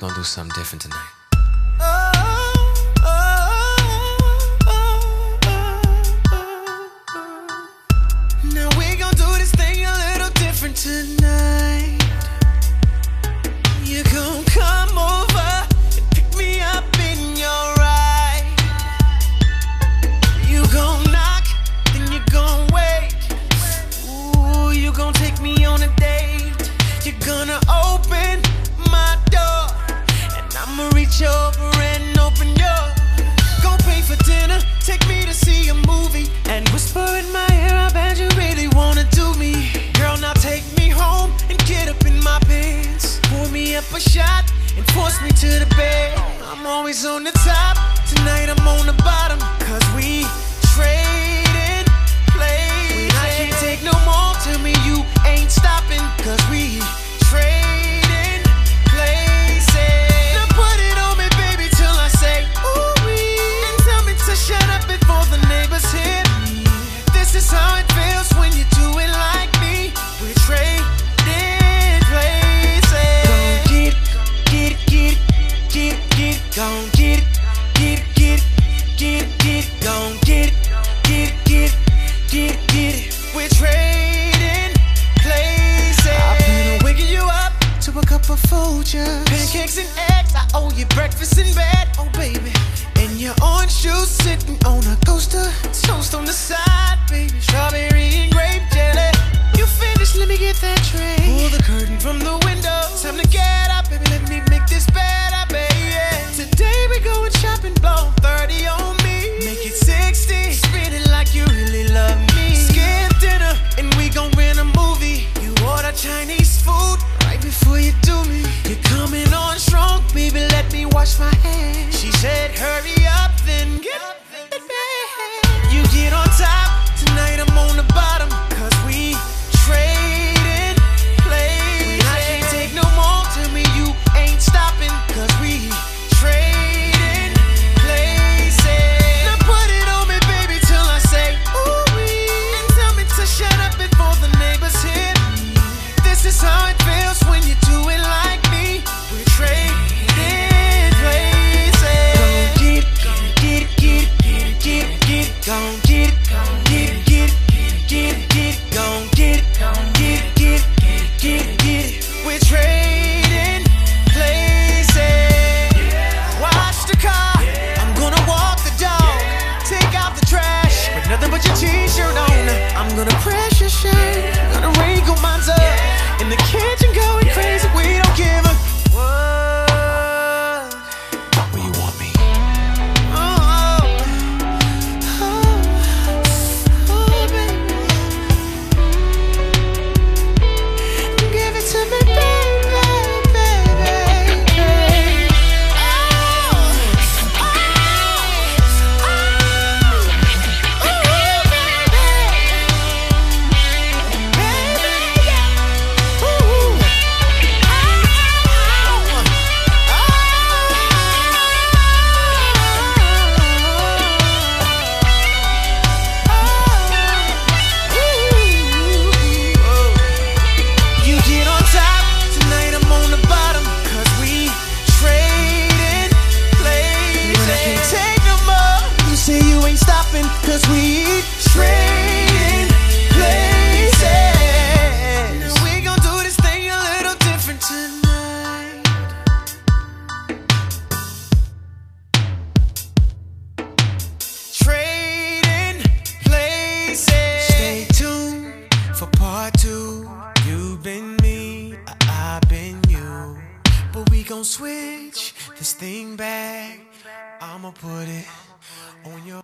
We're gonna do something different tonight. Me to the bed. I'm always on the top. Tonight I'm on the bottom. Cause we soldiers. Pancakes and eggs, I owe you breakfast in bed, oh baby. And your orange juice sitting on a ghost wash my hands. She said, hurry up, then get up. under the pressure, shine. Cause we trading places. Now we gon' do this thing a little different tonight. Trading places. Stay tuned for part two. You've been me, I've been you. But we gon' switch this thing back. I'ma put it on your.